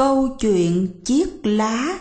Câu chuyện chiếc lá.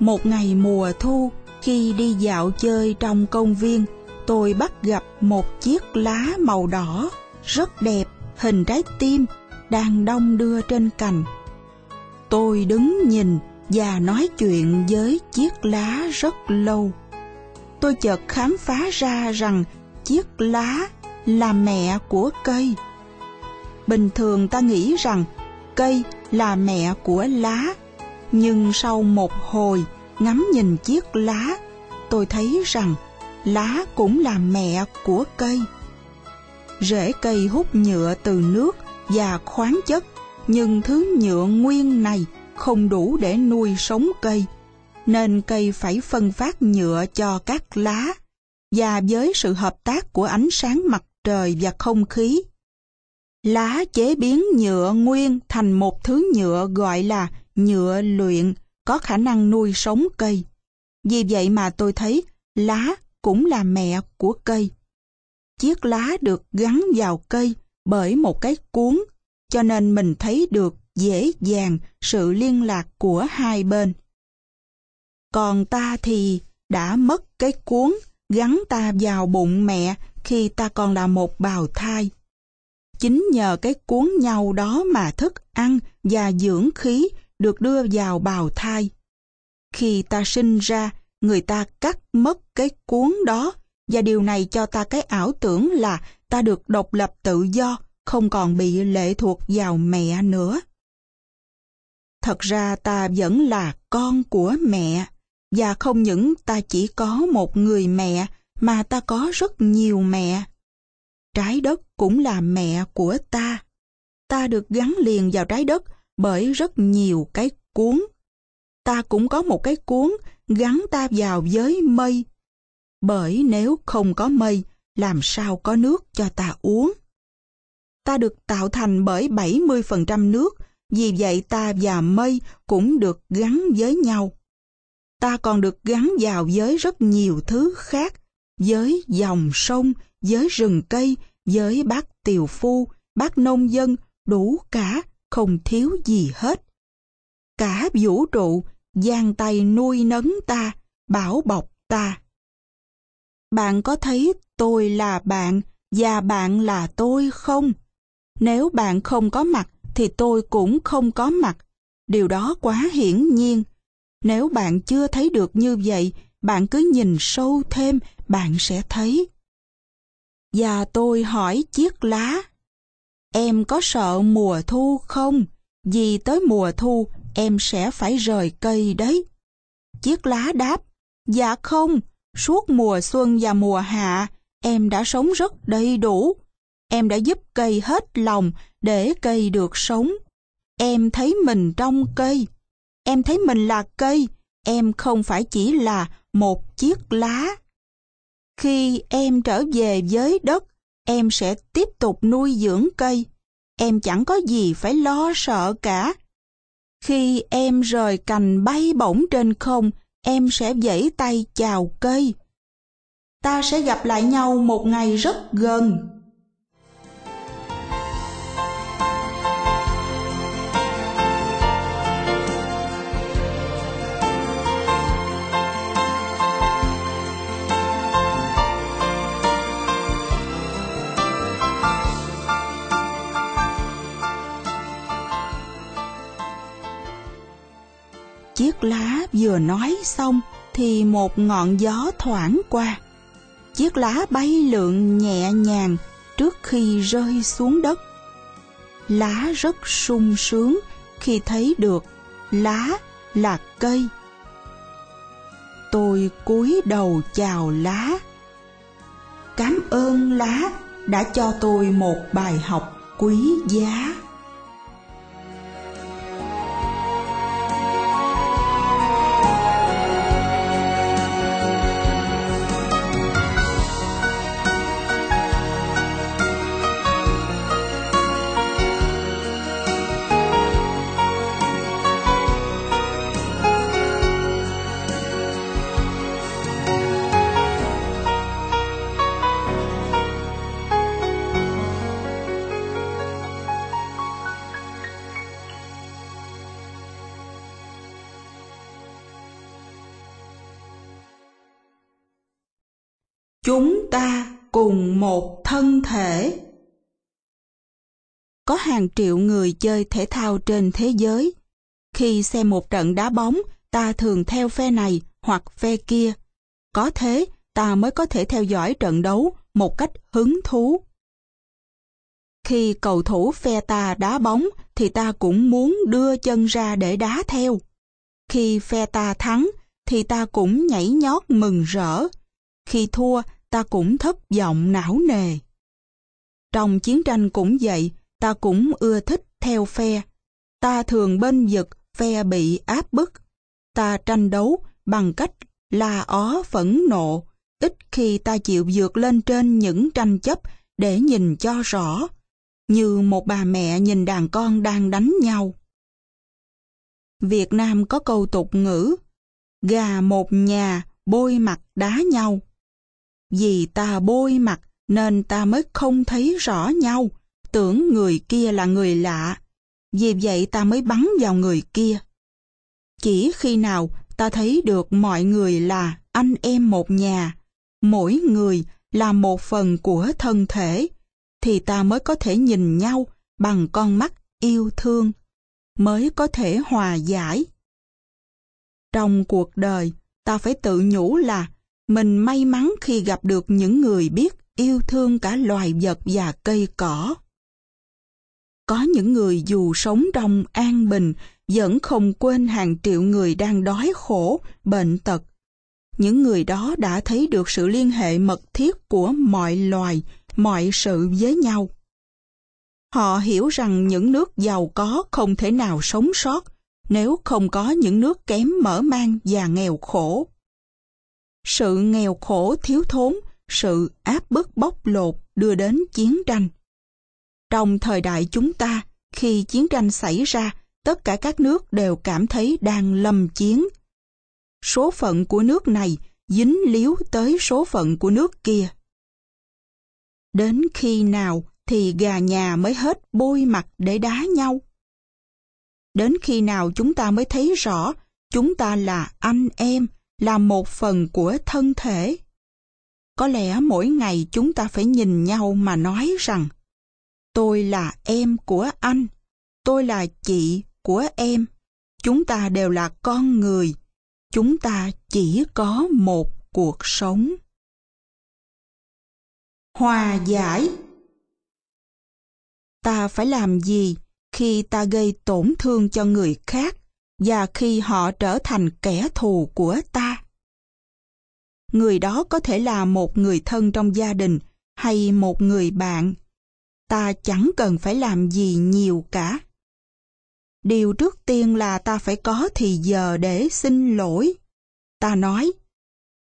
Một ngày mùa thu, khi đi dạo chơi trong công viên, tôi bắt gặp một chiếc lá màu đỏ rất đẹp, hình trái tim, đang đong đưa trên cành. Tôi đứng nhìn và nói chuyện với chiếc lá rất lâu. Tôi chợt khám phá ra rằng chiếc lá là mẹ của cây. Bình thường ta nghĩ rằng cây là mẹ của lá, nhưng sau một hồi ngắm nhìn chiếc lá, tôi thấy rằng lá cũng là mẹ của cây. Rễ cây hút nhựa từ nước và khoáng chất, nhưng thứ nhựa nguyên này không đủ để nuôi sống cây, nên cây phải phân phát nhựa cho các lá, và với sự hợp tác của ánh sáng mặt trời và không khí. Lá chế biến nhựa nguyên thành một thứ nhựa gọi là nhựa luyện có khả năng nuôi sống cây. Vì vậy mà tôi thấy lá cũng là mẹ của cây. Chiếc lá được gắn vào cây bởi một cái cuốn, cho nên mình thấy được dễ dàng sự liên lạc của hai bên. Còn ta thì đã mất cái cuốn gắn ta vào bụng mẹ khi ta còn là một bào thai. Chính nhờ cái cuốn nhau đó mà thức ăn và dưỡng khí được đưa vào bào thai. Khi ta sinh ra, người ta cắt mất cái cuốn đó và điều này cho ta cái ảo tưởng là ta được độc lập tự do, không còn bị lệ thuộc vào mẹ nữa. Thật ra ta vẫn là con của mẹ, và không những ta chỉ có một người mẹ, mà ta có rất nhiều mẹ. Trái đất cũng là mẹ của ta. Ta được gắn liền vào trái đất bởi rất nhiều cái cuốn. Ta cũng có một cái cuốn gắn ta vào với mây. Bởi nếu không có mây, làm sao có nước cho ta uống? Ta được tạo thành bởi 70% nước, vì vậy ta và mây cũng được gắn với nhau. Ta còn được gắn vào với rất nhiều thứ khác, với dòng sông, với rừng cây, với bác tiều phu, bác nông dân, đủ cả, không thiếu gì hết. Cả vũ trụ giang tay nuôi nấng ta, bảo bọc ta. Bạn có thấy tôi là bạn và bạn là tôi không? Nếu bạn không có mặt thì tôi cũng không có mặt. Điều đó quá hiển nhiên. Nếu bạn chưa thấy được như vậy, bạn cứ nhìn sâu thêm, bạn sẽ thấy. Và tôi hỏi chiếc lá, em có sợ mùa thu không? Vì tới mùa thu em sẽ phải rời cây đấy. Chiếc lá đáp, dạ không, suốt mùa xuân và mùa hạ, em đã sống rất đầy đủ. Em đã giúp cây hết lòng để cây được sống. Em thấy mình trong cây. Em thấy mình là cây, em không phải chỉ là một chiếc lá. Khi em trở về với đất, em sẽ tiếp tục nuôi dưỡng cây. Em chẳng có gì phải lo sợ cả khi em rời cành bay bổng trên không, em sẽ vẫy tay chào cây. Ta sẽ gặp lại nhau một ngày rất gần. Chiếc lá vừa nói xong thì một ngọn gió thoảng qua. Chiếc lá bay lượn nhẹ nhàng trước khi rơi xuống đất. Lá rất sung sướng khi thấy được lá là cây. Tôi cúi đầu chào lá. Cảm ơn lá đã cho tôi một bài học quý giá. Cùng một thân thể. Có hàng triệu người chơi thể thao trên thế giới. Khi xem một trận đá bóng, ta thường theo phe này hoặc phe kia. Có thế, ta mới có thể theo dõi trận đấu một cách hứng thú. Khi cầu thủ phe ta đá bóng thì ta cũng muốn đưa chân ra để đá theo. Khi phe ta thắng thì ta cũng nhảy nhót mừng rỡ. Khi thua ta cũng thất vọng não nề. Trong chiến tranh cũng vậy, ta cũng ưa thích theo phe. Ta thường bên vực phe bị áp bức. Ta tranh đấu bằng cách la ó phẫn nộ, ít khi ta chịu vượt lên trên những tranh chấp để nhìn cho rõ, như một bà mẹ nhìn đàn con đang đánh nhau. Việt Nam có câu tục ngữ, gà một nhà bôi mặt đá nhau. Vì ta bôi mặt nên ta mới không thấy rõ nhau, tưởng người kia là người lạ. Vì vậy ta mới bắn vào người kia. Chỉ khi nào ta thấy được mọi người là anh em một nhà, mỗi người là một phần của thân thể, thì ta mới có thể nhìn nhau bằng con mắt yêu thương, mới có thể hòa giải. Trong cuộc đời, ta phải tự nhủ là mình may mắn khi gặp được những người biết yêu thương cả loài vật và cây cỏ. Có những người dù sống trong an bình vẫn không quên hàng triệu người đang đói khổ, bệnh tật. Những người đó đã thấy được sự liên hệ mật thiết của mọi loài, mọi sự với nhau. Họ hiểu rằng những nước giàu có không thể nào sống sót nếu không có những nước kém mở mang và nghèo khổ. Sự nghèo khổ thiếu thốn, sự áp bức bóc lột đưa đến chiến tranh. Trong thời đại chúng ta, khi chiến tranh xảy ra, tất cả các nước đều cảm thấy đang lâm chiến. Số phận của nước này dính líu tới số phận của nước kia. Đến khi nào thì gà nhà mới hết bôi mặt để đá nhau? Đến khi nào chúng ta mới thấy rõ chúng ta là anh em, là một phần của thân thể? Có lẽ mỗi ngày chúng ta phải nhìn nhau mà nói rằng Tôi là em của anh, tôi là chị của em, chúng ta đều là con người, chúng ta chỉ có một cuộc sống. Hòa giải Ta phải làm gì khi ta gây tổn thương cho người khác và khi họ trở thành kẻ thù của ta? Người đó có thể là một người thân trong gia đình hay một người bạn. Ta chẳng cần phải làm gì nhiều cả. Điều trước tiên là ta phải có thì giờ để xin lỗi. Ta nói,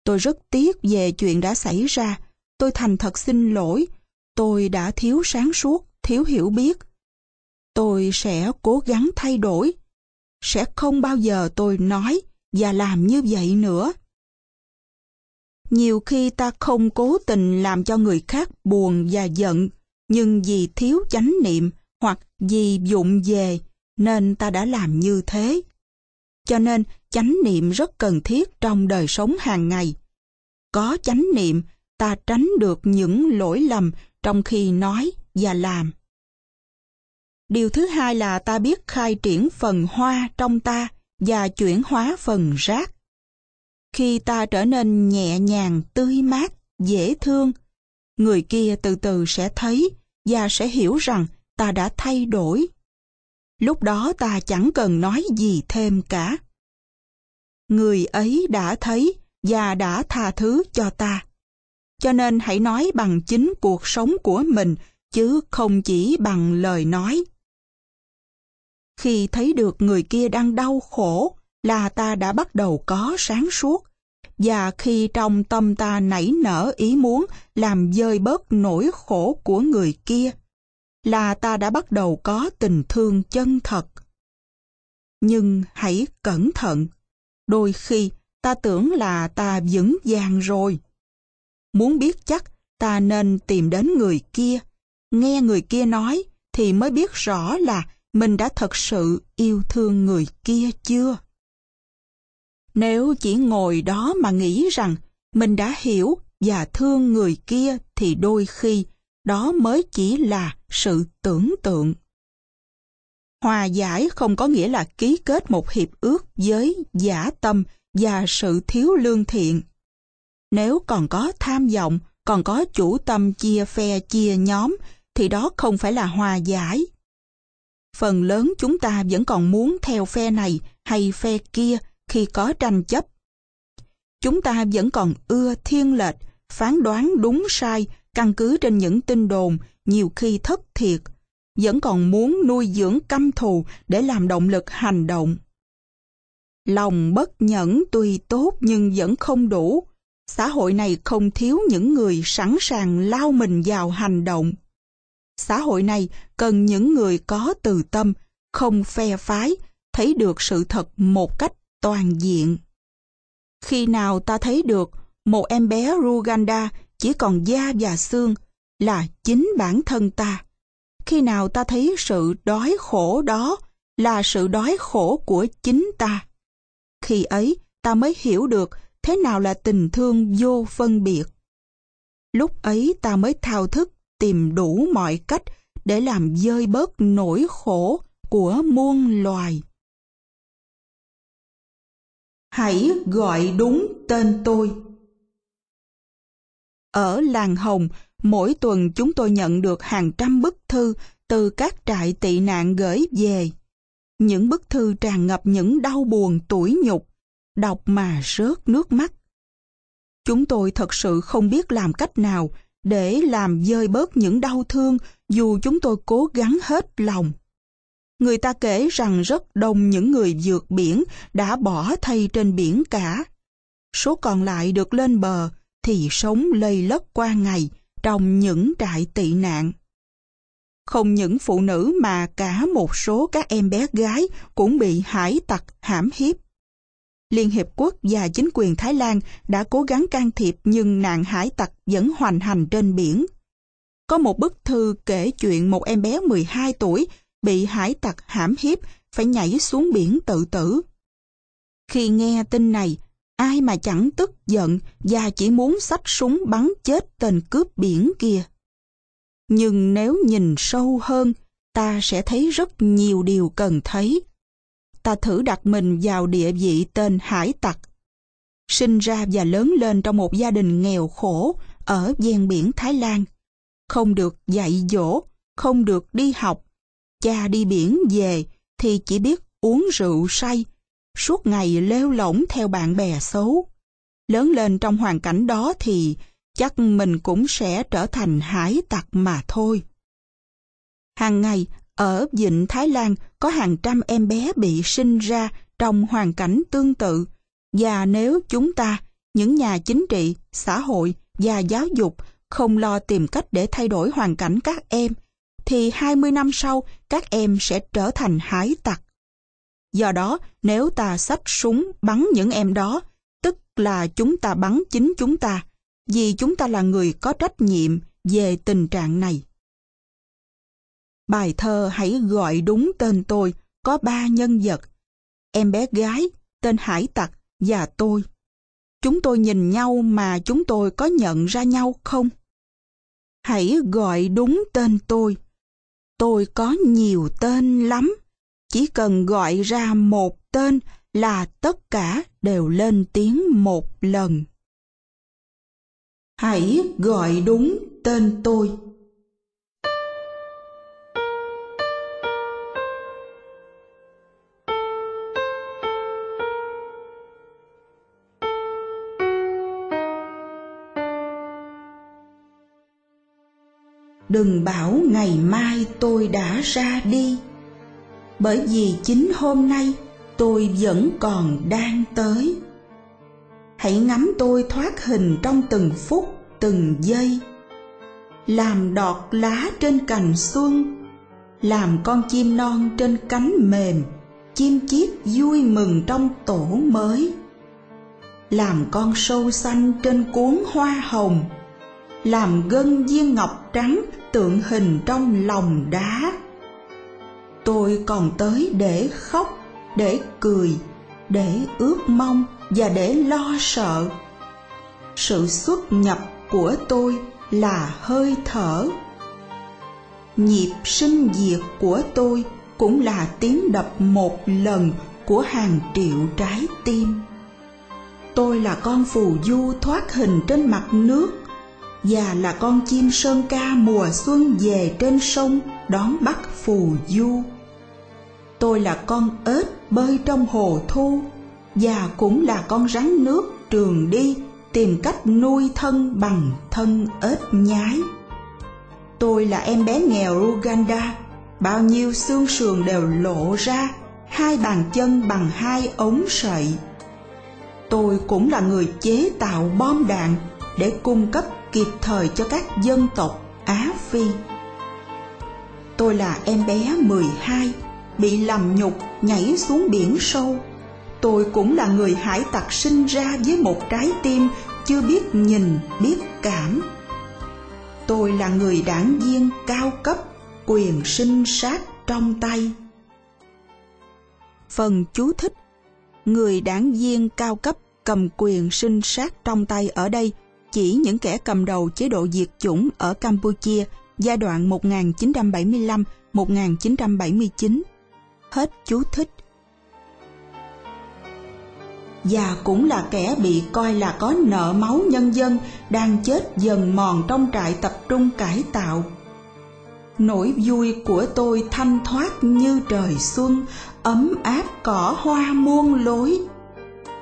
tôi rất tiếc về chuyện đã xảy ra, tôi thành thật xin lỗi, tôi đã thiếu sáng suốt, thiếu hiểu biết. Tôi sẽ cố gắng thay đổi, sẽ không bao giờ tôi nói và làm như vậy nữa. Nhiều khi ta không cố tình làm cho người khác buồn và giận, nhưng vì thiếu chánh niệm hoặc vì dụng về nên ta đã làm như thế. Cho nên chánh niệm rất cần thiết trong đời sống hàng ngày. Có chánh niệm, ta tránh được những lỗi lầm trong khi nói và làm. Điều thứ hai là ta biết khai triển phần hoa trong ta và chuyển hóa phần rác. Khi ta trở nên nhẹ nhàng, tươi mát, dễ thương, người kia từ từ sẽ thấy và sẽ hiểu rằng ta đã thay đổi. Lúc đó ta chẳng cần nói gì thêm cả. Người ấy đã thấy và đã tha thứ cho ta. Cho nên hãy nói bằng chính cuộc sống của mình, chứ không chỉ bằng lời nói. Khi thấy được người kia đang đau khổ, là ta đã bắt đầu có sáng suốt. Và khi trong tâm ta nảy nở ý muốn làm dơi bớt nỗi khổ của người kia, là ta đã bắt đầu có tình thương chân thật. Nhưng hãy cẩn thận, đôi khi ta tưởng là ta vững vàng rồi. Muốn biết chắc, ta nên tìm đến người kia, nghe người kia nói thì mới biết rõ là mình đã thật sự yêu thương người kia chưa. Nếu chỉ ngồi đó mà nghĩ rằng mình đã hiểu và thương người kia thì đôi khi đó mới chỉ là sự tưởng tượng. Hòa giải không có nghĩa là ký kết một hiệp ước với giả tâm và sự thiếu lương thiện. Nếu còn có tham vọng, còn có chủ tâm chia phe chia nhóm, thì đó không phải là hòa giải. Phần lớn chúng ta vẫn còn muốn theo phe này hay phe kia khi có tranh chấp. Chúng ta vẫn còn ưa thiên lệch, phán đoán đúng sai căn cứ trên những tin đồn nhiều khi thất thiệt, vẫn còn muốn nuôi dưỡng căm thù để làm động lực hành động. Lòng bất nhẫn tuy tốt nhưng vẫn không đủ. Xã hội này không thiếu những người sẵn sàng lao mình vào hành động. Xã hội này cần những người có từ tâm, không phe phái, thấy được sự thật một cách toàn diện. Khi nào ta thấy được một em bé Ruganda chỉ còn da và xương là chính bản thân ta. Khi nào ta thấy sự đói khổ đó là sự đói khổ của chính ta. Khi ấy ta mới hiểu được thế nào là tình thương vô phân biệt. Lúc ấy ta mới thao thức tìm đủ mọi cách để làm dơi bớt nỗi khổ của muôn loài. Hãy gọi đúng tên tôi. Ở làng Hồng, mỗi tuần chúng tôi nhận được hàng trăm bức thư từ các trại tị nạn gửi về. Những bức thư tràn ngập những đau buồn tủi nhục, đọc mà rớt nước mắt. Chúng tôi thật sự không biết làm cách nào để làm dơi bớt những đau thương dù chúng tôi cố gắng hết lòng. Người ta kể rằng rất đông những người vượt biển đã bỏ thây trên biển cả. Số còn lại được lên bờ thì sống lây lất qua ngày trong những trại tị nạn. Không những phụ nữ mà cả một số các em bé gái cũng bị hải tặc hãm hiếp. Liên Hiệp Quốc và chính quyền Thái Lan đã cố gắng can thiệp nhưng nạn hải tặc vẫn hoành hành trên biển. Có một bức thư kể chuyện một em bé 12 tuổi bị hải tặc hãm hiếp phải nhảy xuống biển tự tử. Khi nghe tin này, ai mà chẳng tức giận và chỉ muốn xách súng bắn chết tên cướp biển kia. Nhưng nếu nhìn sâu hơn, ta sẽ thấy rất nhiều điều cần thấy ta thử đặt mình vào địa vị tên hải tặc. Sinh ra và lớn lên trong một gia đình nghèo khổ ở ven biển Thái Lan. Không được dạy dỗ, không được đi học. Cha đi biển về thì chỉ biết uống rượu say, suốt ngày lêu lỏng theo bạn bè xấu. Lớn lên trong hoàn cảnh đó thì chắc mình cũng sẽ trở thành hải tặc mà thôi. Hàng ngày, ở Vịnh Thái Lan có hàng trăm em bé bị sinh ra trong hoàn cảnh tương tự và nếu chúng ta, những nhà chính trị, xã hội và giáo dục không lo tìm cách để thay đổi hoàn cảnh các em, thì 20 năm sau các em sẽ trở thành hải tặc. Do đó, nếu ta xách súng bắn những em đó, tức là chúng ta bắn chính chúng ta, vì chúng ta là người có trách nhiệm về tình trạng này. Bài thơ Hãy gọi đúng tên tôi có ba nhân vật. Em bé gái, tên Hải Tặc và tôi. Chúng tôi nhìn nhau mà chúng tôi có nhận ra nhau không? Hãy gọi đúng tên tôi. Tôi có nhiều tên lắm. Chỉ cần gọi ra một tên là tất cả đều lên tiếng một lần. Hãy gọi đúng tên tôi. Đừng bảo ngày mai tôi đã ra đi. Bởi vì chính hôm nay tôi vẫn còn đang tới. Hãy ngắm tôi thoát hình trong từng phút, từng giây. Làm đọt lá trên cành xuân, làm con chim non trên cánh mềm, chim chiết vui mừng trong tổ mới. Làm con sâu xanh trên cuốn hoa hồng, làm gân viên ngọc trắng tượng hình trong lòng đá. Tôi còn tới để khóc, để cười, để ước mong và để lo sợ. Sự xuất nhập của tôi là hơi thở. Nhịp sinh diệt của tôi cũng là tiếng đập một lần của hàng triệu trái tim. Tôi là con phù du thoát hình trên mặt nước và là con chim sơn ca mùa xuân về trên sông đón bắt phù du. Tôi là con ếch bơi trong hồ thu và cũng là con rắn nước trường đi tìm cách nuôi thân bằng thân ếch nhái. Tôi là em bé nghèo uganda bao nhiêu xương sườn đều lộ ra, hai bàn chân bằng hai ống sậy. Tôi cũng là người chế tạo bom đạn để cung cấp kịp thời cho các dân tộc Á Phi. Tôi là em bé 12, bị làm nhục nhảy xuống biển sâu. Tôi cũng là người hải tặc sinh ra với một trái tim chưa biết nhìn, biết cảm. Tôi là người đảng viên cao cấp, quyền sinh sát trong tay. Phần chú thích Người đảng viên cao cấp cầm quyền sinh sát trong tay ở đây chỉ những kẻ cầm đầu chế độ diệt chủng ở Campuchia giai đoạn 1975-1979. Hết chú thích. Và cũng là kẻ bị coi là có nợ máu nhân dân đang chết dần mòn trong trại tập trung cải tạo. Nỗi vui của tôi thanh thoát như trời xuân, ấm áp cỏ hoa muôn lối.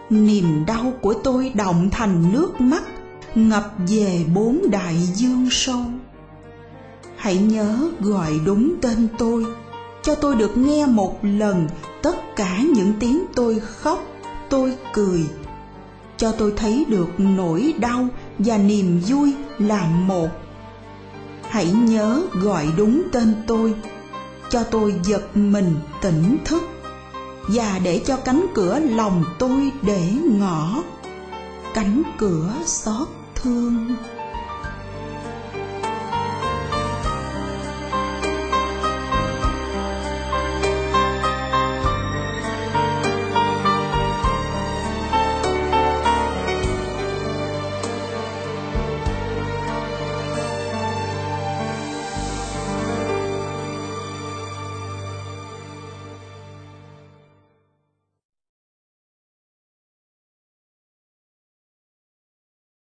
Niềm đau của tôi động thành nước mắt ngập về bốn đại dương sâu. Hãy nhớ gọi đúng tên tôi, cho tôi được nghe một lần tất cả những tiếng tôi khóc, tôi cười. Cho tôi thấy được nỗi đau và niềm vui là một. Hãy nhớ gọi đúng tên tôi, cho tôi giật mình tỉnh thức và để cho cánh cửa lòng tôi để ngỏ cánh cửa xót thương.